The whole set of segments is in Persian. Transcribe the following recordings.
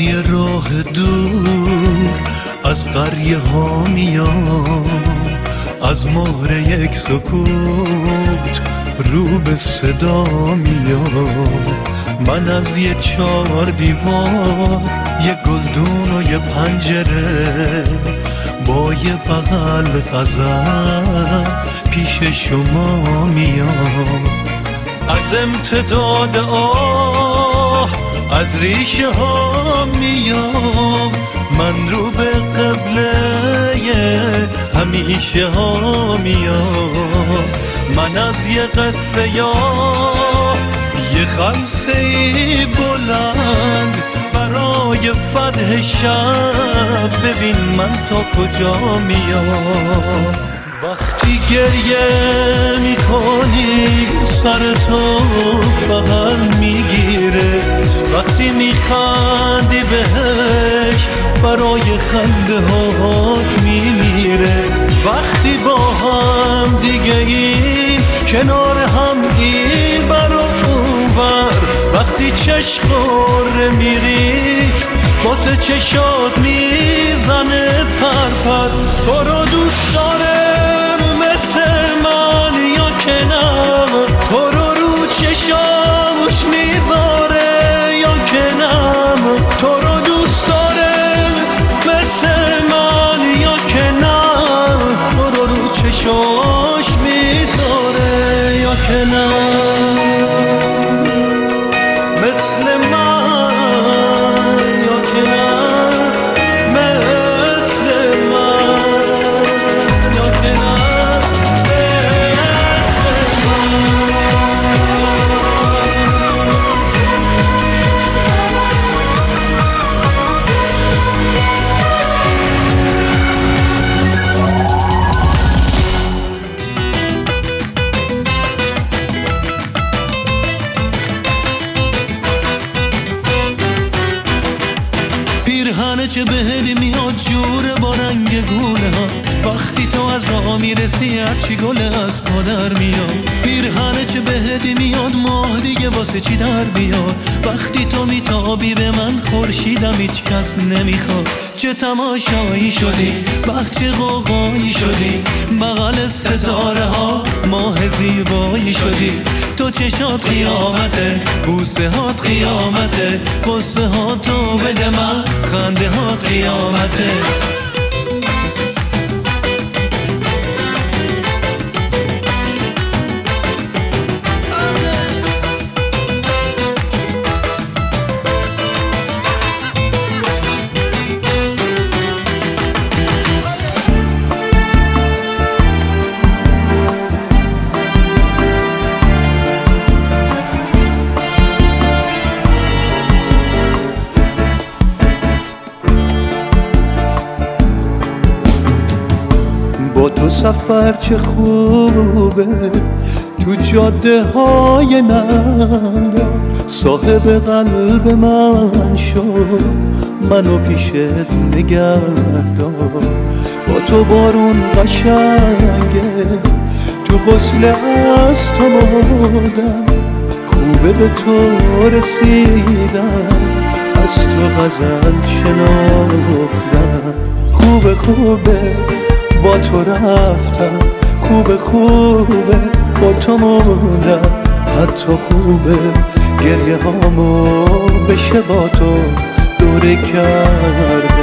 یه راه دور از قریه ها میام از مهر یک سکوت رو به صدا میام. من از یه چار دیوار یه گلدون و یه پنجره با یه بغل غزل پیش شما میام. از امتداد آه از ریشه ها میام من رو به قبله همیشه ها میام. من از یه قصه یا یه خلصه بلند برای فتح شب. ببین من تا کجا میام. وقتی گریه می‌کنی سر تو بغل وقتی میخندی بهش برای خنده هاک میمیره. وقتی با هم دیگه این کنار هم این برا اونور. وقتی چشخور میری واسه چشات know پیرهنه چه بهدی میاد جوره با رنگ گونه ها. وقتی تو از راه می‌رسی هرچی گل از پادر میاد. پیرهنه چه بهدی میاد ماه دیگه واسه چی در بیاد؟ وقتی تو میتابی به من خورشیدم هیچ کس نمی‌خواد. چه تماشایی شدی؟ وقت چه قوقایی شدی؟ بغل ستاره ها ماه زیبایی شدی. تو چشات قیامته بوسه هات قیامته قصه ها تو بده من خنده هات قیامته. تو سفر چه خوبه؟ تو جاده های ننده صاحب قلب من شو. منو پیشت نگردار با تو بارون قشنگه. تو غسل از تو مردن خوبه به تو رسیدن از تو غزل شنافتن خوبه خوبه. با تو رفتم. خوبه خوبه با تو موندم. حتی خوبه گریه هامو بشه با تو دوره کردم.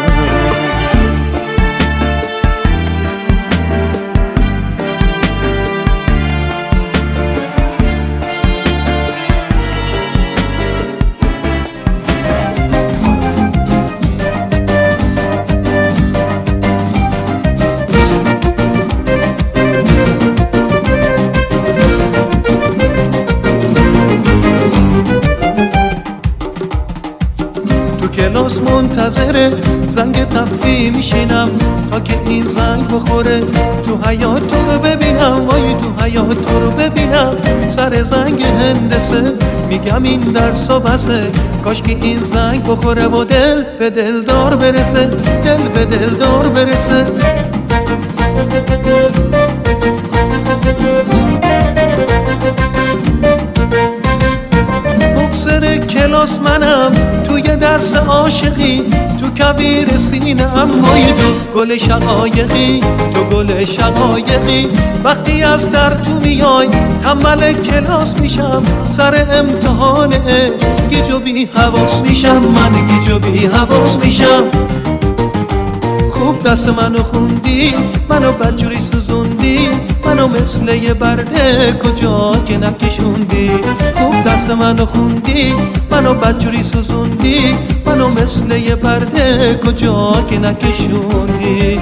زنگ تفریح میشینم تا که این زنگ بخوره. تو حیات تو رو ببینم وای تو حیات تو رو ببینم. سر زنگ هندسه میگم این درس و بسه. کاش که این زنگ بخوره و دل به دلدار برسه. دل به دلدار برسه. عاشقی تو کبیر سینه امای تو گل شقایقی تو گل شقایقی. وقتی از در تو میای تنبل کلاس میشم سر امتحان گیج و بی حواس میشم. من گیج و بی حواس میشم. خوب دست منو خوندی منو بدجوری سوزوندی. منو مثل یه برده کجا که نکشوندی؟ خوب دست منو خوندی منو بدجوری سوزوندی؟ منو مثل یه برده کجا که نکشوندی؟